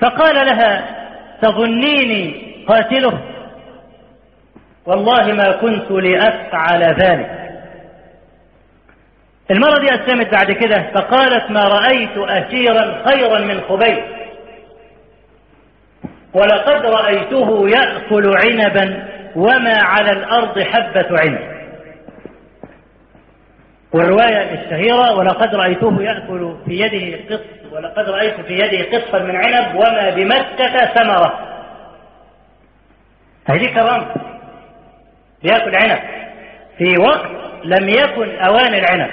فقال لها تظنيني قاتله؟ والله ما كنت لأفعل ذلك. المرة دي أسلمت بعد كده فقالت ما رأيت أسيرا خيرا من خبيب ولقد رأيته يأكل عنبا وما على الأرض حبة عنب. والرواية الشهيرة ولقد رأيته يأكل في يده قط ولقد رأيت في يده قطفا من عنب وما بمكة ثمرة. هذه كرامة. بياكل عنب. في وقت لم يكن أوان العنب.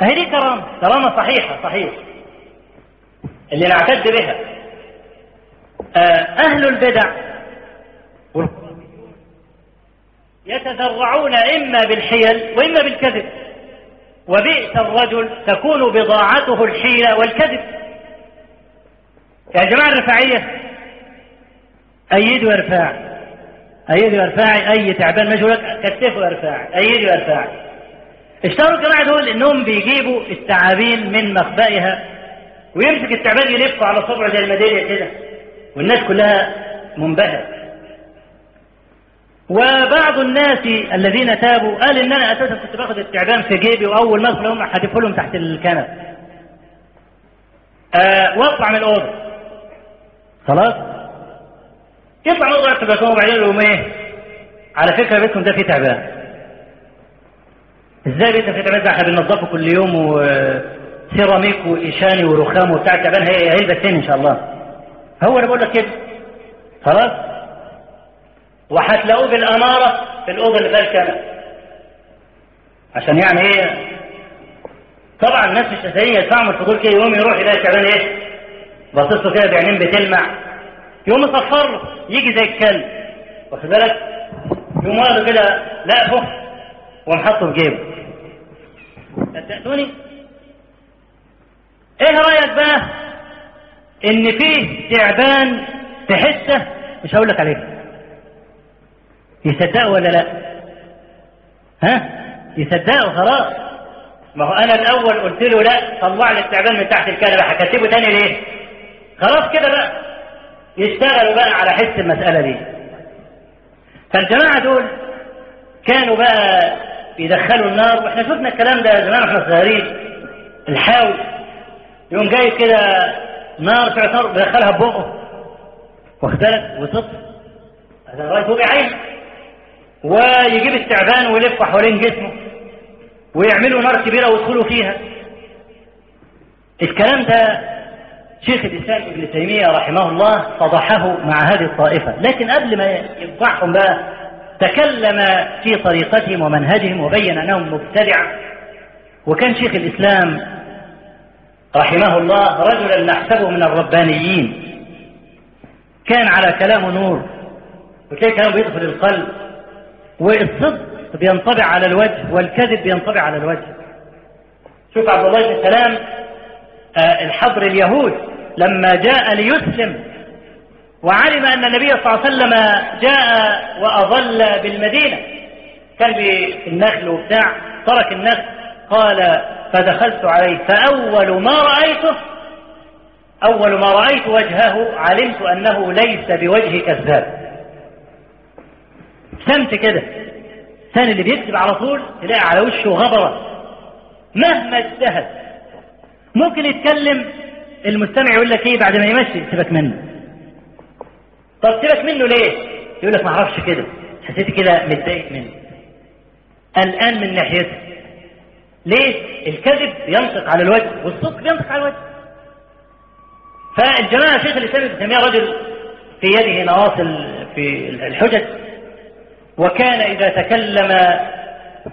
هذه كرامة. كرامة صحيحة صحيح. اللي نعتد بها. أهل البدع يتذرعون إما بالحيل وإما بالكذب. وبئس الرجل تكون بضاعته الحيلة والكذب. يا جماعة الرفاعية أيدوا يا رفاع أيدوا يا رفاعي أي تعبان ماشي لك كتفوا يا رفاعي أيدوا يا رفاعي اشتهروا الجماعة دول إنهم بيجيبوا التعابين من مخبئها ويمسك التعبان يلفه على صبعه زي الميدالية كده والناس كلها منبهرة. وبعض الناس الذين تابوا قال إن أنا أساسا كنت باخد التعبان في جيبي وأول ما أدخل لهم تحت الكنب أه وأطلع من الأوضة. خلاص؟ يطلع من الأوضة البلكونه وبعدين يقول إيه؟ على فكرة بيتكم ده فيه تعبان. إزاي بيتنا فيه تعبان؟ ده إحنا بننضفه كل يوم وسيراميك وإيشاني ورخام وبتاع التعبان. هي هيلبس إن شاء الله. هو أنا بقول لك كده. خلاص؟ وهتلاقوه بالأمارة في فيها الكنب عشان يعني إيه؟ طبعا الناس أساسية يدفعوا الفضول كده يوم يروح يلاقي التعبان إيه؟ باصص كده بعينين بتلمع. يقوم يصفر يجي زي الكلب. واخد بالك؟ يقوم واخده كده لقفه ومحطه في جيبه. صدقتوني؟ إيه رأيك بقى؟ إن فيه تعبان تحسه مش هقول لك عليه يصدقوا ولا لا؟ ها؟ يصدقوا خلاص. ما هو أنا الأول قلت له لا طلع لي التعبان من تحت الكنبة هكتبه تاني ليه؟ خلاص كده بقى. يشتغلوا بقى على حس المسألة دي. فالجماعة دول كانوا بقى يدخلوا النار وإحنا شفنا الكلام ده زمان وإحنا صغيرين. الحاوي يقوم جاي كده نار في نار بيدخلها ببقه بالك؟ وتطفي هذا لغايه فوق عين ويجيب التعبان ويلف حوالين جسمه ويعملوا نار كبيرة ويدخلوا فيها. الكلام ده شيخ الإسلام ابن تيمية رحمه الله فضحه مع هذه الطائفة. لكن قبل ما يفضحهم بقى تكلم في طريقتهم ومنهجهم وبين أنهم مبتدعه وكان شيخ الإسلام رحمه الله رجلا نحسبه من الربانيين. كان على كلامه نور وتلاقي كلامه بيدخل القلب. والصدق بينطبع على الوجه والكذب بينطبع على الوجه. شوف عبد الله بن سلام آه الحضر اليهود لما جاء ليسلم وعلم أن النبي صلى الله عليه وسلم جاء وأظل بالمدينة. كان في النخل وبتاع ترك النخل قال فدخلت عليه فأول ما رأيته أول ما رأيت وجهه علمت أنه ليس بوجه كذاب. سمت كده. الثاني اللي بيكتب على طول تلاقي على وشه غبرة. مهما اجتهد. ممكن يتكلم المستمع يقول لك إيه بعد ما يمشي؟ سيبك منه. طب سيبك منه ليه؟ يقول لك ما أعرفش كده. حسيت كده متضايق منه. قلقان من ناحيته. ليه؟ الكذب ينطق على الوجه والصدق بينطق على الوجه. فالجماعة شيخ الإسلام ابن تيمية رجل في يده نواصل في الحجج وكان إذا تكلم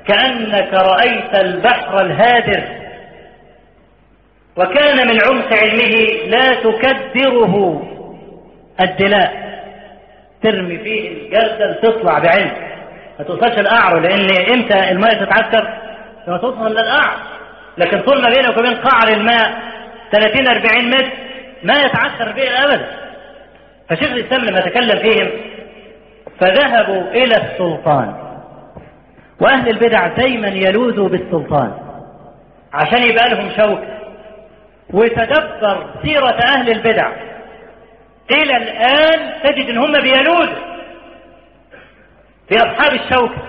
كأنك رأيت البحر الهادر. وكان من عمق علمه لا تكدره الدلاء. ترمي فيه الجردل تطلع بعلم. ما توصلش القعر لأن إمتى الماء تتعكر لما توصل للقعر لكن طول ما بينك وبين قعر الماء 30 40 متر ما يتعثر به ابدا. فشيخ الإسلام لما تكلم فيهم فذهبوا إلى السلطان. وأهل البدع دايما يلوذوا بالسلطان عشان يبقى لهم شوكة. وتدبر سيرة أهل البدع. إلى الآن تجد إن هم بيلوذوا في أصحاب الشوكة.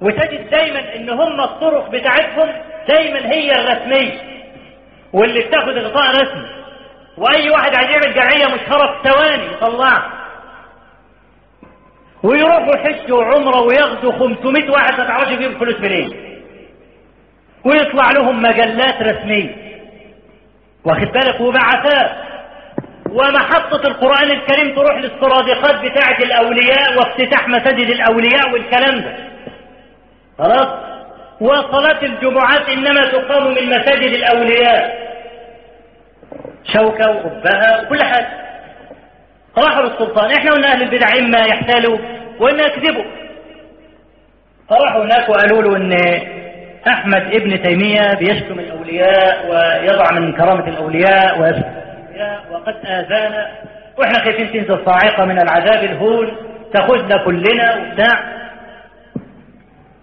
وتجد دايما إن هم الطرق بتاعتهم دايما هي الرسمية. واللي بتاخد غطاء رسمي. وأي واحد عايز يعمل جمعية مشهرة في ثواني يطلعها. ويروحوا حج وعمرة وياخدوا 500 واحد ما تعرفش فيهم فلوس منين؟ ويطلع لهم مجلات رسمية. واخد بالك؟ وبعثات ومحطة القرآن الكريم تروح للسرادقات بتاعة الأولياء وافتتاح مساجد الأولياء والكلام ده. خلاص؟ وصلاة الجمعات إنما تقام من مساجد الأولياء. شوكة وقبها وكل حاجة. راحوا للسلطان. إحنا قلنا أهل البدع إما يحتالوا وإما يكذبوا. فراحوا هناك وقالوا له إن أحمد ابن تيمية بيشتم الأولياء ويضع من كرامة الأولياء ويشتم وقد آذانا. وإحنا خايفين تنزل صاعقة من العذاب الهون تأخذنا كلنا وبتاع.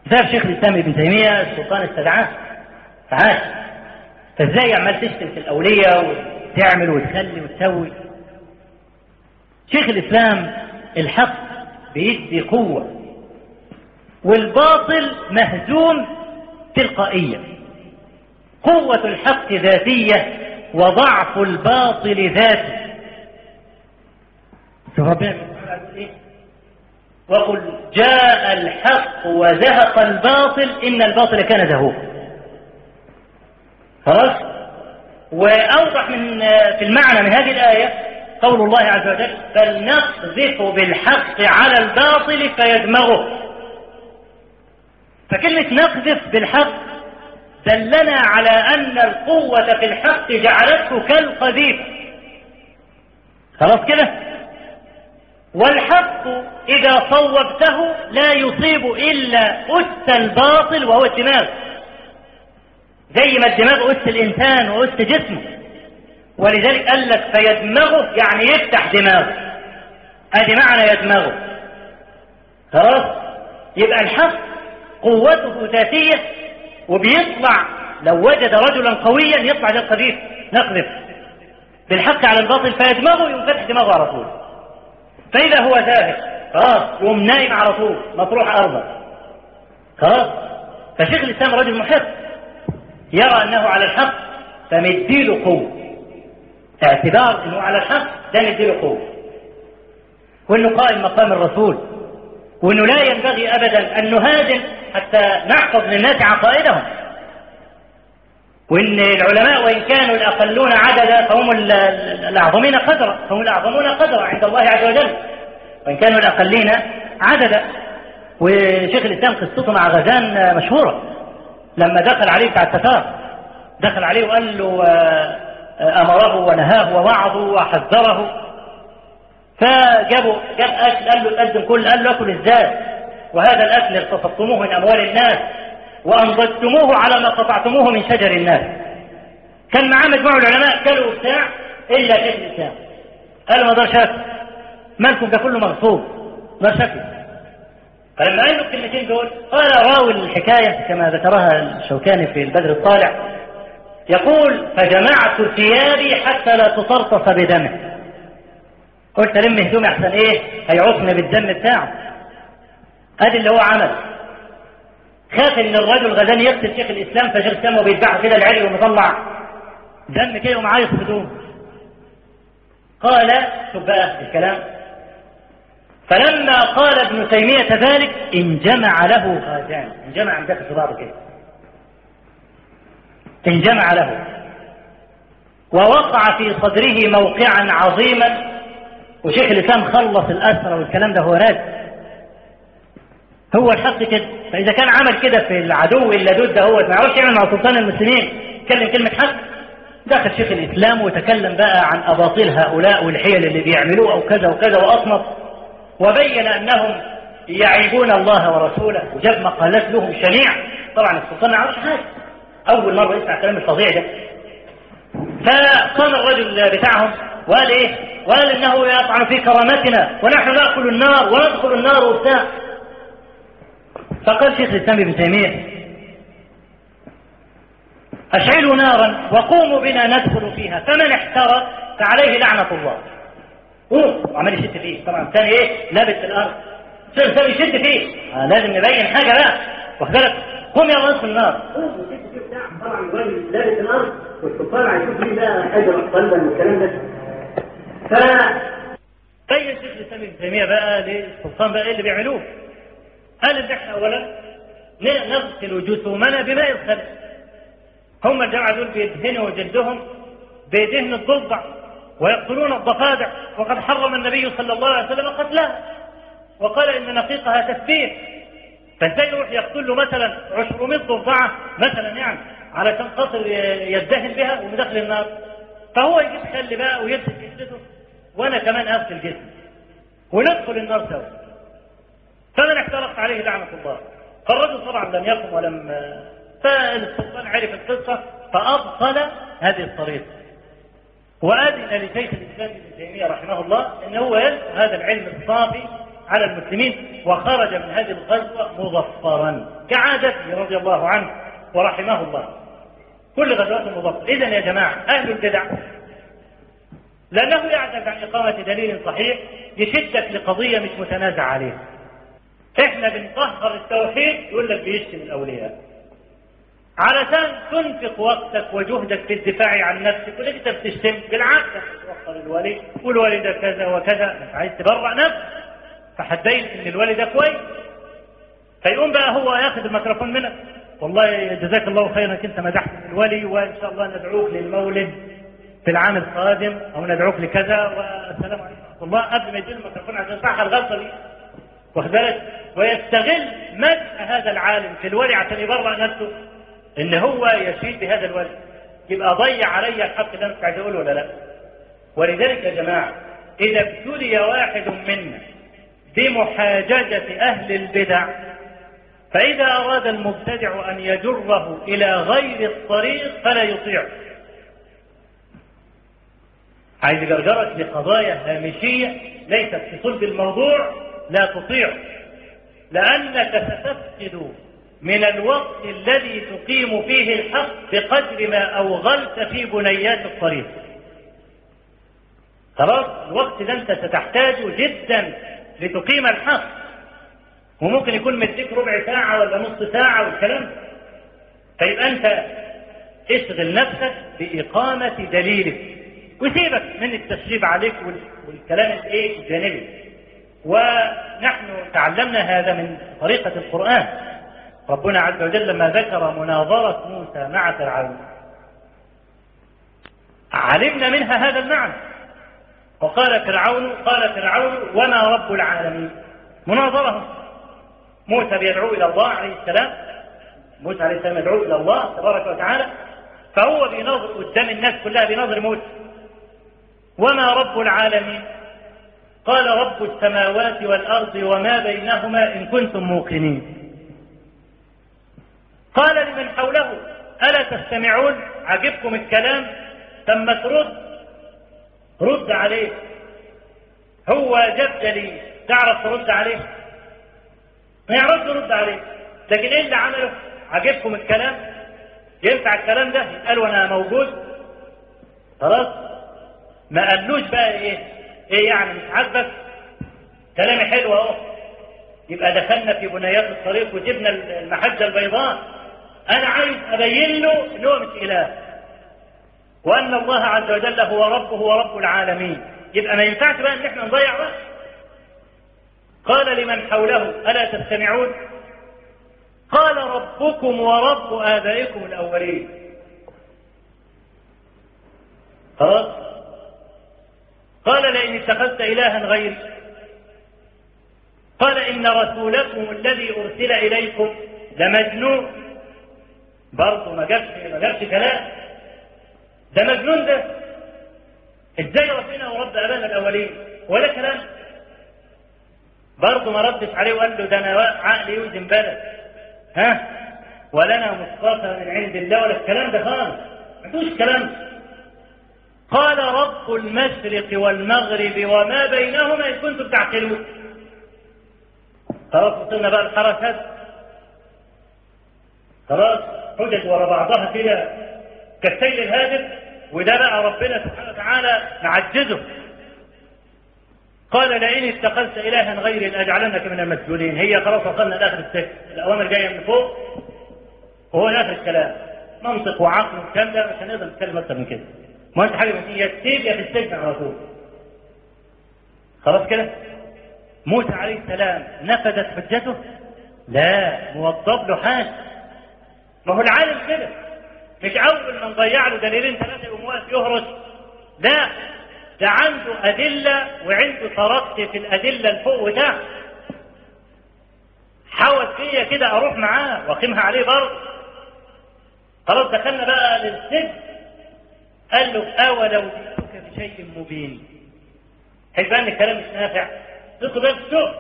ذهب شيخ الإسلام ابن تيمية السلطان استدعاه. تعال فإزاي عمال تشتم في الأولية وتعمل وتخلي وتسوي؟ شيخ الإسلام الحق بيدي قوة والباطل مهزوم تلقائيا. قوة الحق ذاتية وضعف الباطل ذاتي وقل جاء الحق وزهق الباطل إن الباطل كان زهوقا. خلاص؟ وأوضح من في المعنى من هذه الآية قول الله عز وجل فلنقذف بالحق على الباطل فيدمغه. فكلمة نقذف بالحق دلنا على أن القوة في الحق جعلته كالقذيف. خلاص كده؟ والحق إذا صوبته لا يصيب إلا أس الباطل وهو الدماغ. زي ما الدماغ أس الإنسان وأس جسمه. ولذلك قال لك فيدمغه يعني يفتح دماغه. أدي معنى يدمغه. خلاص؟ يبقى الحق قوته ذاتية وبيطلع لو وجد رجلا قويا يطلع الخبيث نقذف بالحق على الباطل فيدمغه يقوم فتح دماغه على طول. فإذا هو ذاهب خلاص يقوم نايم على طول مطروح أرضا خلاص؟ فشيخ الإسلام رجل محق. يرى أنه على الحق فمديله قوة. اعتبار أنه على الحق ده مديله قوة وأنه قائم مقام الرسول. وأنه لا ينبغي أبدا أن نهاجم حتى نحفظ للناس عقائدهم. وإن العلماء وإن كانوا الأقلون عددا فهم الأعظمين قدرا فهم الأعظمون قدرا عند الله عز وجل. وإن كانوا الأقلين عددا وشيخ الإسلام قصته مع غزان مشهورة. لما دخل عليه بتاع التتار دخل عليه وقال له أمره ونهاه ووعظه وحذره. فجابوا جاب أكل قال له قدم كل قال له أكل إزاي؟ وهذا الأكل اغتصبتموه من أموال الناس وأنضجتموه على ما قطعتموه من شجر الناس. كان معاه مجموعة العلماء كلوا بتاع إلا شيخ الإسلام. قالوا ما ده شاف مالكم ده كله مغصوب ما شكل فلما قال له الكلمتين دول قال راوي الحكاية كما ذكرها الشوكاني في البدر الطالع يقول فجمعت ثيابي حتى لا تطرطف بدمه. قلت لم هدومي أحسن إيه؟ هيعصني بالدم بتاعه. أدي اللي هو عمل. خاف إن الرجل غزان يقتل شيخ الإسلام فشيخ الاسلام وبيتبعه كده العلي ومطلع دم كده ومعايص هدوم قال شوف بقى الكلام. فلما قال ابن تيمية ذلك انجمع له غازان انجمع عندك في بعض كده. انجمع له. ووقع في صدره موقعا عظيما. وشيخ الإسلام خلص الأسرى والكلام ده هو راجع. هو الحق كده. فإذا كان عمل كده في العدو اللدود ده هو ما يعرفش يعمل مع سلطان المسلمين. يتكلم كلمة حق. دخل شيخ الإسلام وتكلم بقى عن أباطيل هؤلاء والحيل اللي بيعملوه أو كذا وكذا وأصنف وبين أنهم يعيبون الله ورسوله. وجاب مقالات لهم شنيع. طبعا السلطان ما يعرفش حاجة. أول مرة يسمع الكلام الفظيع ده. فقام الرجل بتاعهم وقال إيه؟ وقال إنه يطعن في كرامتنا ونحن نأكل النار وندخل النار وبتاع. فقال شيخ الإسلام ابن تيمية أشعلوا نارا وقوموا بنا ندخل فيها فمن احترق فعليه لعنة الله. قوم وعمال يشد فيه. طبعا الثاني إيه؟ لابس في الأرض الثاني يشد فيه. آه لازم نبين حاجة بقى. واخد بالك؟ قوم يلا ندخل النار. طبعا لابس في الأرض والسلطان هيشوف مين بقى حجر قلبا والكلام ده ف بين الشيخ الإسلام ابن تيمية بقى للسلطان بقى إيه اللي بيعملوه؟ قال إن إحنا اولا نغسل جسومنا بماء الخل هم الجماعه دول بيدهنوا جلدهم بدهن الضفدع ويقتلون الضفادع. وقد حرم النبي صلى الله عليه وسلم قتلها. وقال إن نقيقها تسبيح فازاي يروح يقتل له مثلا 200 ضفدعة مثلا يعني علشان خاطر يدهن بها ومدخل النار؟ فهو يجيب خل بقى ويغسل جسده وأنا كمان أغسل جسمي وندخل النار سوا. فمن احترق عليه لعنة الله. فالرجل طبعا لم يقم ولم فالسلطان عرف القصة فأبطل هذه الطريقة. وأذن لشيخ الإسلام ابن تيمية رحمه الله أن هو هذا العلم الصافي على المسلمين وخرج من هذه الغزوة مظفرا. كعادته رضي الله عنه ورحمه الله. كل غزوات مظفر. إذا يا جماعة أهل البدع لأنه يعجز عن إقامة دليل صحيح يشدك لقضية مش متنازع عليها. إحنا بنطهر التوحيد يقول لك بيشتم الأولياء. علشان تنفق وقتك وجهدك في الدفاع عن نفسك ولك أنت بتشتم. بالعكس توصل الولي والولي ده كذا وكذا. أنت عايز تبرع نفسك. فهتبين إن الولي ده كويس فيقوم بقى هو ياخذ الميكروفون منك. والله جزاك الله خيرا أنت مدحت الولي وإن شاء الله ندعوك للمولد في العام القادم أو ندعوك لكذا والسلام عليكم ورحمة الله. قبل ما يدير الميكروفون عشان صح الغلطة دي. واخد بالك؟ ويستغل مدح هذا العالم في الولي عشان يبرع نفسه إن هو يشيد بهذا الولد يبقى ضيع علي الحق أنا كنت عايز أقوله ولا لا؟ ولذلك يا جماعة إذا ابتلي واحد منا بمحاججة أهل البدع. فإذا أراد المبتدع أن يجره إلى غير الطريق فلا يطيعه عايز يجرجرك لقضايا هامشية ليست في صلب الموضوع لا تطيعه لأنك ستفقد من الوقت الذي تقيم فيه الحق بقدر ما أوغلت في بنيات الطريق. خلاص الوقت ده أنت ستحتاج جدا. لتقيم الحق. وممكن يكون مديك ربع ساعة ولا نص ساعة والكلام. فيبقى أنت اشغل نفسك بإقامة دليلك. وسيبك من التشريب عليك والكلام الإيه؟ الجانبي. ونحن تعلمنا هذا من طريقة القرآن. ربنا عز وجل لما ذكر مناظرة موسى مع فرعون علمنا منها هذا المعنى. وقال فرعون قال فرعون وما رب العالمين. مناظرة. موسى بيدعو إلى الله عليه السلام. موسى عليه السلام يدعو إلى الله تبارك وتعالى. فهو بيناظر قدام الناس كلها بيناظر موسى. وما رب العالمين. قال رب السماوات والأرض وما بينهما إن كنتم موقنين. قال لمن حوله ألا تستمعون؟ عجبكم الكلام. ثم ترد رد عليه. هو جاب دليل تعرف ترد عليه؟ ما يعرفش يرد عليه. لكن إيه اللي عمله؟ عجبكم الكلام؟ ينفع الكلام ده؟ يتقال وأنا موجود. خلاص؟ ما قالوش بقى إيه؟ إيه يعني مش عاجبك؟ كلامي حلو أهو. يبقى دخلنا في بنيات الطريق وجبنا المحجة البيضاء. أنا عايز أبين له إن هو مش إله. وأن الله عز وجل هو ربه ورب العالمين. يبقى ما ينفعش بقى إن إحنا نضيع وقت قال لمن حوله ألا تستمعون؟ قال ربكم ورب آبائكم الأولين. خلاص؟ قال لئن اتخذت إلها غيري قال إن رسولكم الذي أرسل إليكم لمجنون. برضه ما جابش ما جابش كلام. ده مجنون ده. إزاي ربنا ورب ابانا الأولين؟ ولا كلام. برضه ما ردش عليه وقال له ده أنا عقلي يوزن بلد. ها؟ ولنا مصطفى من عند الله ولا الكلام ده خالص. ما عندوش كلام. قال رب المشرق والمغرب وما بينهما إن كنتم تعقلون. خلاص وصلنا بقى الحركات خلاص حجج ورا بعضها كده. كالسيل الهادف وده بقى ربنا سبحانه وتعالى معجزه. قال لئن اتخذت الها غيري لأجعلنك من المسجونين. هي خلاص وصلنا لآخر السجن الأوامر جاية من فوق. وهو اخر الكلام منطق وعقل والكلام ده مش هنقدر نتكلم أكتر من كده. ما انت حاجة من يا تسيب يا في السجن على طول. خلاص كده؟ موسى عليه السلام نفذت حجته؟ لا موظف له حاجة. ما هو العالم كده. مش اول ما نضيع له دليلين ثلاثة يقوم واقف يهرس لا ده عنده أدلة وعنده ترقي في الأدلة الفوق وتحت حاول فيا كده أروح معاه وأقيمها عليه برضه. خلاص دخلنا بقى للسجن. قال له أولو جئتك بشيء مبين. هيبان الكلام مش نافع. تدخل بقى في الشغل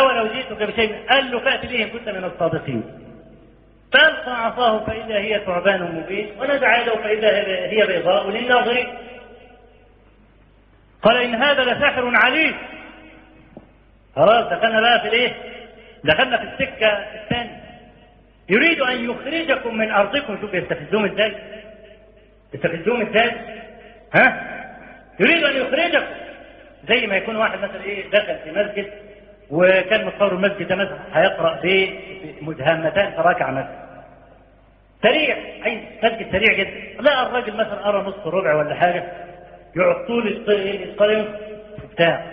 أولو جئتك بشيء قال له فأت به ان كنت من الصادقين. فالقى عصاه فإذا هي ثعبان مبين ونزع يده فإذا هي بيضاء للناظرين. قال إن هذا لساحر عليم. خلاص دخلنا بقى في الإيه؟ دخلنا في السكة الثانية. يريد أن يخرجكم من أرضكم. شوف يستفزهم إزاي؟ يستفزهم إزاي؟ ها؟ يريد أن يخرجكم. زي ما يكون واحد مثلا إيه دخل في مسجد وكان متصور المسجد ده مثلا هيقرأ بمدهامتان فركع مثلا. سريع. أي مسجد سريع جدا. لا الراجل مثلا قرا نص ربع ولا حاجة يقعد طول القيم بتاع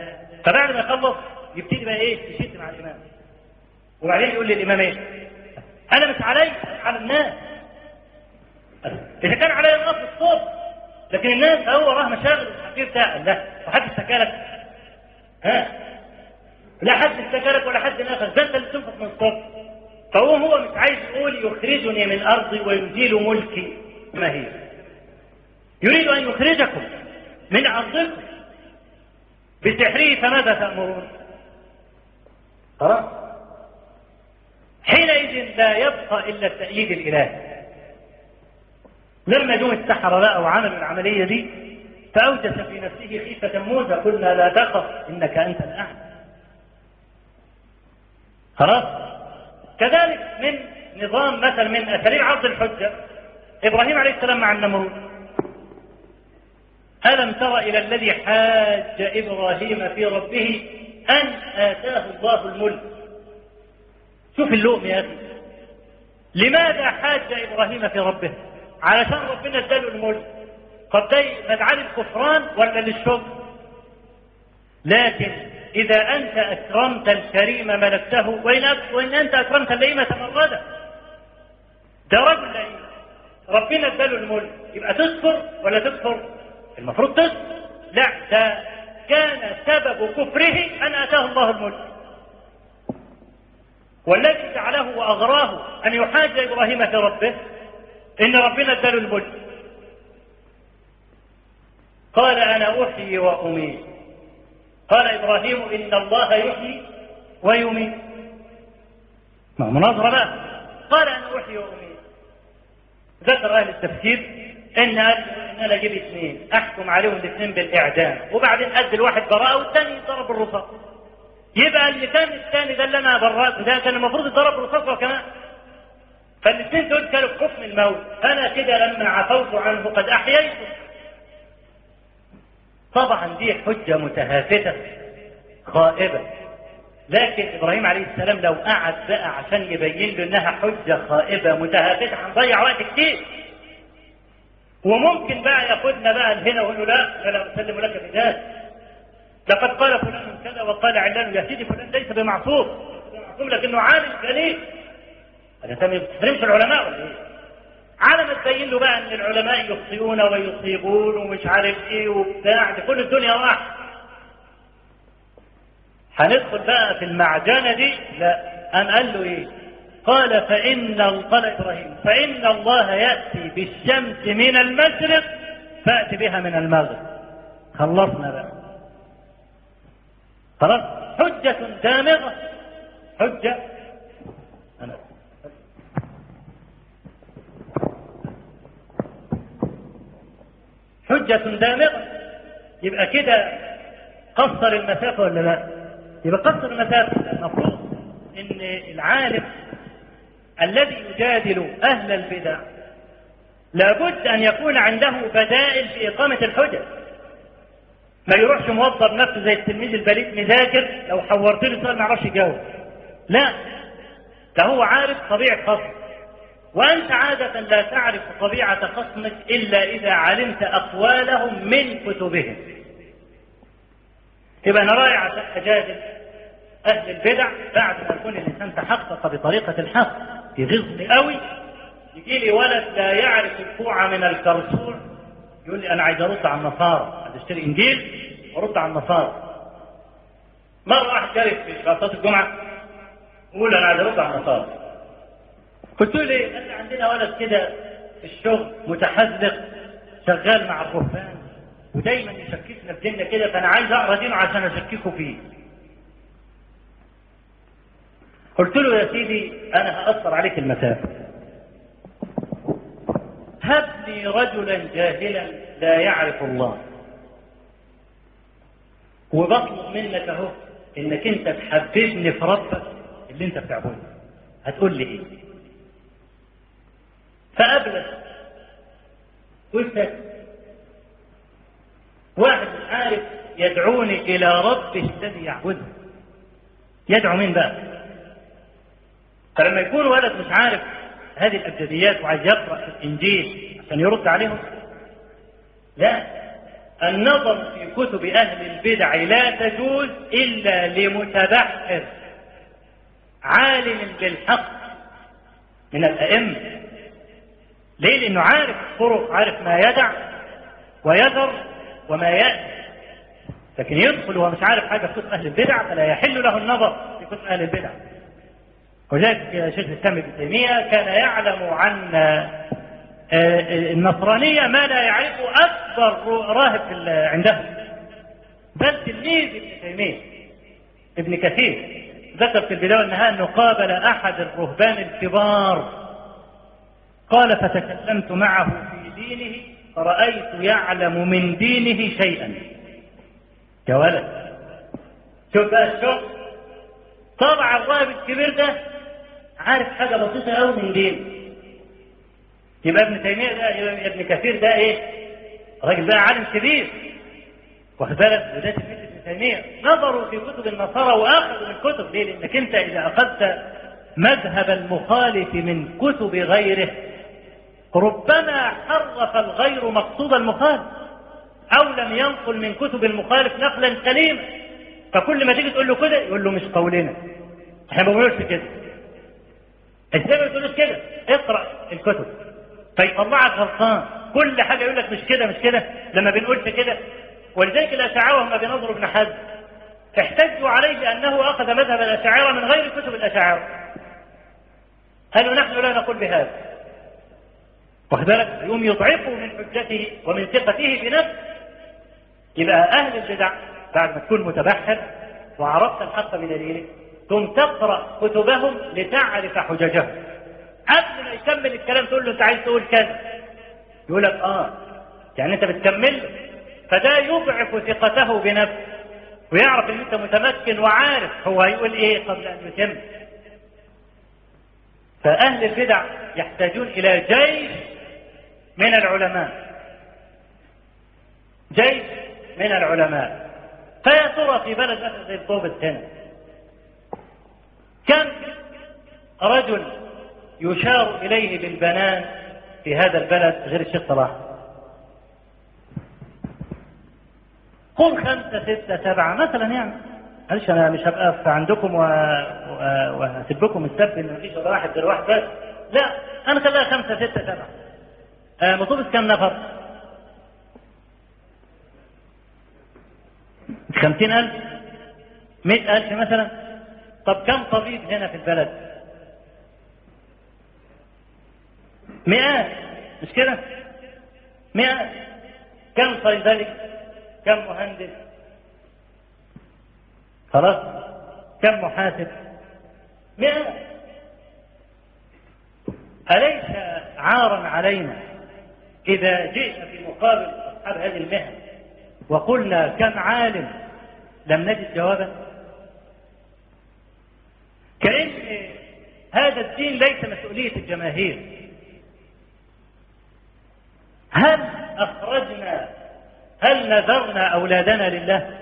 فبعد ما يخلص يبتدي بقى إيه؟ يشد مع الإمام. وبعدين يقول للإمام إيه؟ أنا مش علي على الناس. إذا كان علي الناس الصوت لكن الناس هو وراه مشاغل الحقير بتاع لا وحد اشتكى لك ها؟ لا حد اشتكى لك ولا حد ناخذ ده أنت اللي تنفق من الصوت فهو هو مش عايز يقول يخرجني من أرضي ويزيل ملكي. ما هي؟ يريد أن يخرجكم من أرضكم. بسحره فماذا تأمرون؟ خلاص حينئذ لا يبقى إلا التأييد الإلهي. لما جم السحرة بقى وعملوا العملية دي فأوجس في نفسه خيفة موسى قلنا لا تخف إنك أنت الأعلى. خلاص كذلك من نظام مثلا من أساليب عرض الحجة إبراهيم عليه السلام مع النمرود. ألم تر إلى الذي حاج إبراهيم في ربه أن آتاه الله الملك؟ شوف اللوم يا أخي. لماذا حاج إبراهيم في ربه؟ علشان ربنا اداله الملك. طب ده مدعاة الكفران ولا للشكر لكن إذا أنت أكرمت الكريم ملكته وإن, وإن أنت أكرمت اللئيم تمرده ده رجل ربنا اداله الملك. يبقى تذكر ولا تكفر المفروض تذكر. لا ده كان سبب كفره أن أتاه الله الملك. والذي جعله وأغراه أن يحاج إبراهيم في ربه. إن ربنا اداله الملك. قال أنا أحيي وأميت. قال إبراهيم إن الله يحيي ويميت. ما مناظرة بقى. قال أنا أحيي وأميت. ذكر أهل التفسير إن إن أنا أجيب اثنين. أحكم عليهم الاثنين بالإعدام. وبعدين أدي الواحد براءة والثاني يضرب بالرصاص يبقى اللي كان الثاني ده اللي أنا برأته ده كان المفروض يضرب هو كمان فالاثنين دول كانوا بحكم الموت. أنا كده لما عفوت عنه قد أحييته. طبعا دي حجة متهافتة خائبة. لكن إبراهيم عليه السلام لو قعد بقى عشان يبين له إنها حجة خائبة متهافتة هنضيع وقت كتير. وممكن بقى ياخدنا بقى هنا ويقول له لا أنا لا أسلم لك بذات لقد قال فلان كذا وقال علان يا سيدي فلان ليس بمعصوم. لكنه عالم جليل. انت ما بتحترمش العلماء ولا إيه؟ تبين له بقى أن العلماء يخطئون ويصيبون ومش عارف إيه وبتاع دي كل الدنيا واحد هندخل بقى في المعجنة دي؟ لا. أم قال له إيه؟ قال فإن قال إبراهيم فإن الله يأتي بالشمس من المشرق فأتي بها من المغرب. خلصنا بقى. خلاص؟ حجة دامغة. حجة أنا حجة دامغة. يبقى كده قصر المسافة ولا لا؟ يبقى قصر المسافة. المفروض إن العالم الذي يجادل أهل البدع لابد أن يكون عنده بدائل في إقامة الحجج ما يروحش موظف نفسه زي التلميذ البليد مذاكر لو حورت له سؤال ما يعرفش يجاوب. لا ده هو عارف طبيعة خصم وأنت عادة لا تعرف طبيعة خصمك إلا إذا علمت أقوالهم من كتبهم. يبقى أنا رايح عشان أجادل أهل البدع بعد ما يكون الإنسان تحقق بطريقة الحق. يغيظني قوي. يجي لي ولد لا يعرف الكوع من الكرسول. يقول لي أنا عايز أرد على النصارى. عايز أشتري إنجيل وأرد على النصارى. مرة واحد جالس في صلاة الجمعة. يقول أنا عايز أرد على النصارى. قلت له ليه؟ قال لي عندنا ولد كده في الشغل متحذق شغال مع الرهبان ودايما يشككنا في ديننا كده فأنا عايز أقرأ دينه عشان أشككه فيه. قلت له يا سيدي أنا هأثر عليك المسافه. هب لي رجلا جاهلا لا يعرف الله. وبطلب منك أهو إنك أنت تحببني في ربك اللي أنت بتعبده. هتقول لي إيه؟ فأبلغ. وسكت واحد عارف يدعوني إلى ربه الذي يعبده. يدعو مين بقى؟ فلما يكون ولد مش عارف هذه الأبجديات وعايز يقرأ الإنجيل عشان يرد عليهم. لا النظر في كتب أهل البدع لا تجوز إلا لمتبحر عالم بالحق من الأئمة. ليه؟ لأنه عارف الطرق عارف ما يدع ويذر وما يأتي لكن يدخل وهو مش عارف حاجة في كتب أهل البدع فلا يحل له النظر في كتب أهل البدع. وذلك شيخ الإسلام ابن تيمية كان يعلم عن النصرانية ما لا يعرفه أكبر راهب عندهم بل تلميذ ابن تيمية ابن كثير. ذكر في البداية والنهاية أنه قابل أحد الرهبان الكبار قال فتكلمت معه في دينه فرأيت يعلم من دينه شيئا. يا ولد شوف بقى طبعا الراهب الكبير ده عارف حاجة بسيطة قوي من دينه. يبقى ابن تيمية ده يبقى ابن كثير ده إيه؟ راجل ده عالم كبير. واخد بالك؟ وده تلميذ ابن تيمية. نظروا في كتب النصارى وأخذوا من الكتب ليه؟ لأنك أنت إذا أخذت مذهب المخالف من كتب غيره ربما حرف الغير مقصود المخالف أو لم ينقل من كتب المخالف نقلا سليما. فكل ما تيجي تقول له كده يقول له مش قولنا. إحنا ما بنقولش كده. إزاي ما بتقولوش كده؟ اقرأ الكتب. فيطلعك غلطان كل حاجة يقول لك مش كده مش كده. لما بنقولش كده. ولذلك الاشاعره وهم بينظروا ابن حزم. احتجوا عليه بانه أخذ مذهب الأشاعرة من غير كتب الأشاعرة. قالوا نحن لا نقول بهذا؟ واخد بالك يضعفه من حجته ومن ثقته بنفسه يبقى أهل البدع بعد ما تكون متبحر وعرفت الحق من دينك ثم تقرأ كتبهم لتعرف حججهم. قبل ما يكمل الكلام تقول له أنت عايز تقول كذا. يقول لك آه يعني أنت بتكمل فده يضعف ثقته بنفسه ويعرف إن أنت متمكن وعارف هو هيقول إيه قبل أن يتم. فأهل البدع يحتاجون إلى جيش من العلماء. جيش من العلماء. فيا ترى في بلد مثلا زي الضوبة هنا. كم رجل يشار إليه بالبنان في هذا البلد غير الشيخ صلاح؟ قل خمسة ستة سبعة مثلا يعني. معلش أنا مش هبقى عندكم. وهسيبكم السبت إن مفيش واحد غير واحد بس. لا أنا خليها خمسة ستة سبعة. آه مطلوب كم نفر؟ خمسين ألف مئة ألف مثلا. طب كم طبيب هنا في البلد؟ مئات مش كده؟ مئات كم صيدلي؟ كم مهندس؟ خلاص؟ كم محاسب؟ مئات أليس عارا علينا؟ إذا جئنا في مقابل أصحاب هذه المهن وقلنا كم عالم لم نجد جوابا؟ كأن هذا الدين ليس مسؤولية الجماهير. هل أخرجنا هل نذرنا أولادنا لله؟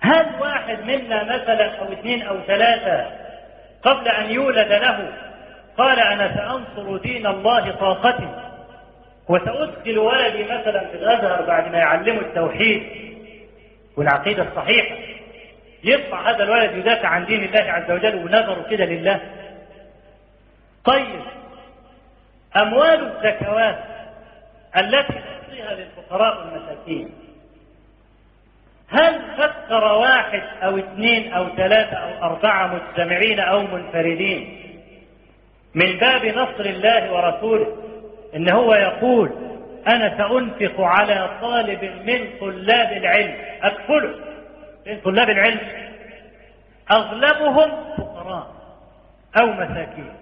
هل واحد منا مثلا أو اثنين أو ثلاثة قبل أن يولد له قال أنا سأنصر دين الله طاقتي؟ وسأدخل ولدي مثلا في الأزهر بعد ما يعلمه التوحيد والعقيدة الصحيحة. يطلع هذا الولد يدافع عن دين الله عز وجل ونظره كده لله. طيب أموال الزكوات التي نعطيها للفقراء والمساكين هل فكر واحد أو اثنين أو ثلاثة أو أربعة مجتمعين أو منفردين من باب نصر الله ورسوله إن هو يقول أنا سأنفق على طالب من طلاب العلم. أكفله. من طلاب العلم. أغلبهم فقراء أو مساكين.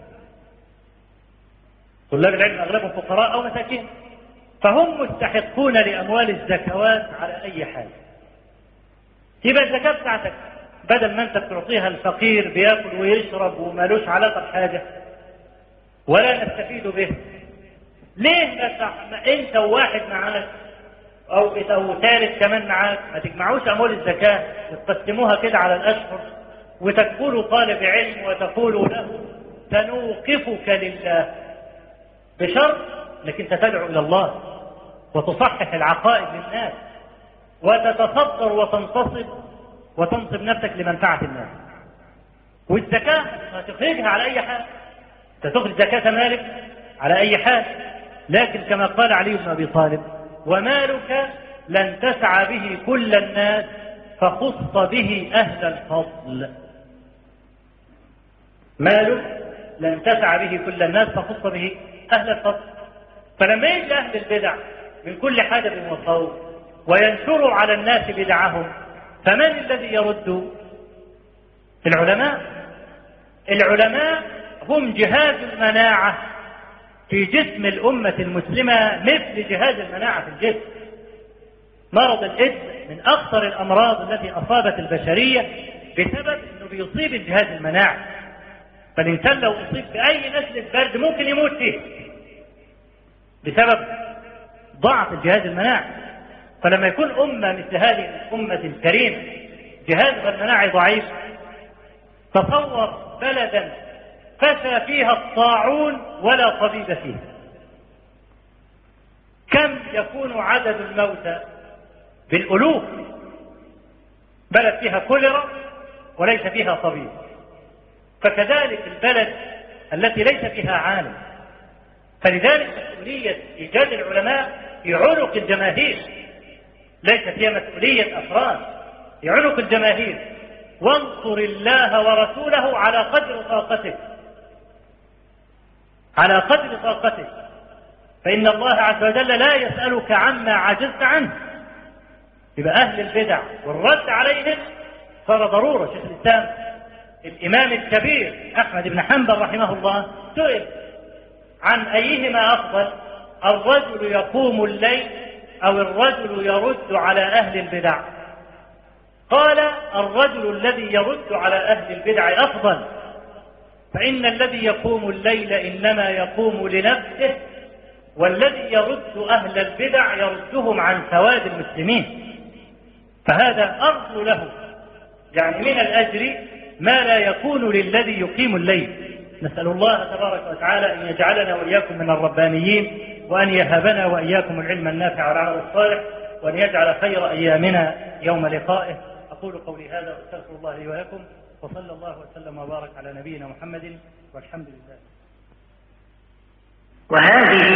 طلاب العلم أغلبهم فقراء أو مساكين. فهم مستحقون لأموال الزكوات على أي حال. يبقى الزكاة بتاعتك بدل ما أنت بتعطيها الفقير بياكل ويشرب ومالوش علاقة بحاجة ولا نستفيد به. ليه ما انت وواحد معاك؟ أو أو ثالث كمان معاك؟ ما تجمعوش أموال الزكاة وتقسموها كده على الأشهر وتكفلوا طالب علم وتقولوا له سنوقفك لله. بشرط إنك أنت تدعو إلى الله وتصحح العقائد للناس وتتصدر وتنتصب وتنصب نفسك لمنفعة الناس. والزكاة هتخرجها على أي حال. تخرج زكاة مالك على أي حال. لكن كما قال علي بن أبي طالب ومالك لن تسعى به كل الناس فخص به أهل الفضل. مالك لن تسعى به كل الناس فخص به أهل الفضل. فلما يجي أهل البدع من كل حدب وصوت وينشروا على الناس بدعهم فمن الذي يرد؟ العلماء. العلماء هم جهاز المناعة. في جسم الأمة المسلمة مثل جهاز المناعة في الجسم. مرض الإيدز من أخطر الأمراض التي أصابت البشرية بسبب أنه بيصيب الجهاز المناعي. فالإنسان لو أصيب بأي نزلة برد ممكن يموت فيه بسبب ضعف الجهاز المناعي. فلما يكون أمة مثل هذه الأمة الكريمة جهازها المناعي ضعيف تصور بلدا فسى فيها الطاعون ولا طبيب فيها. كم يكون عدد الموتى بالألوف؟ بلد فيها كوليرا وليس فيها طبيب. فكذلك البلد التي ليس فيها عالم. فلذلك مسؤولية إيجاد العلماء في عنق الجماهير. ليست هي مسؤولية أفراد. في عنق الجماهير. وانصر الله ورسوله على قدر طاقتك على قدر طاقتك فإن الله عز وجل لا يسألك عما عجزت عنه. يبقى أهل البدع والرد عليهم صار ضرورة شيخ الإسلام. الإمام الكبير أحمد بن حنبل رحمه الله سئل عن أيهما أفضل الرجل يقوم الليل أو الرجل يرد على أهل البدع؟ قال الرجل الذي يرد على أهل البدع أفضل. فإن الذي يقوم الليل إنما يقوم لنفسه والذي يرد أهل البدع يردهم عن سواد المسلمين. فهذا أرجو له يعني من الأجر ما لا يكون للذي يقيم الليل. نسأل الله تبارك وتعالى أن يجعلنا وإياكم من الربانيين وأن يهبنا وإياكم العلم النافع والعمل الصالح وأن يجعل خير أيامنا يوم لقائه. أقول قولي هذا وأستغفر الله لي ولكم. وصلى الله وسلم وبارك على نبينا محمد والحمد لله. وهذه